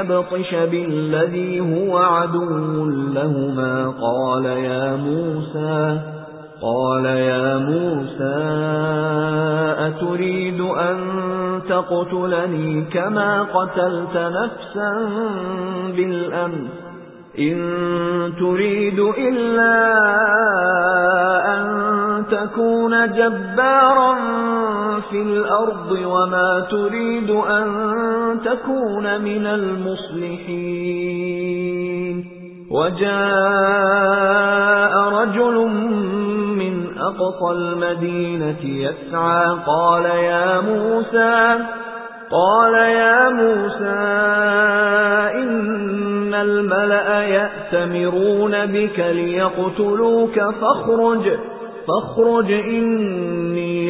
يبطش بالذي هو عدو لهما. قال يا موسى قال يا موسى أتريد أن تقتلني كما قتلت نفسا بالأمس؟ إن تريد إلا أن تكون جبارا في الأرض وما تريد أن تكون من المصلحين. وجاء رجل من أقصى المدينة يسعى قال يا موسى قال يا موسى إن الملأ يأتمرون بك ليقتلوك فاخرج فاخرج إني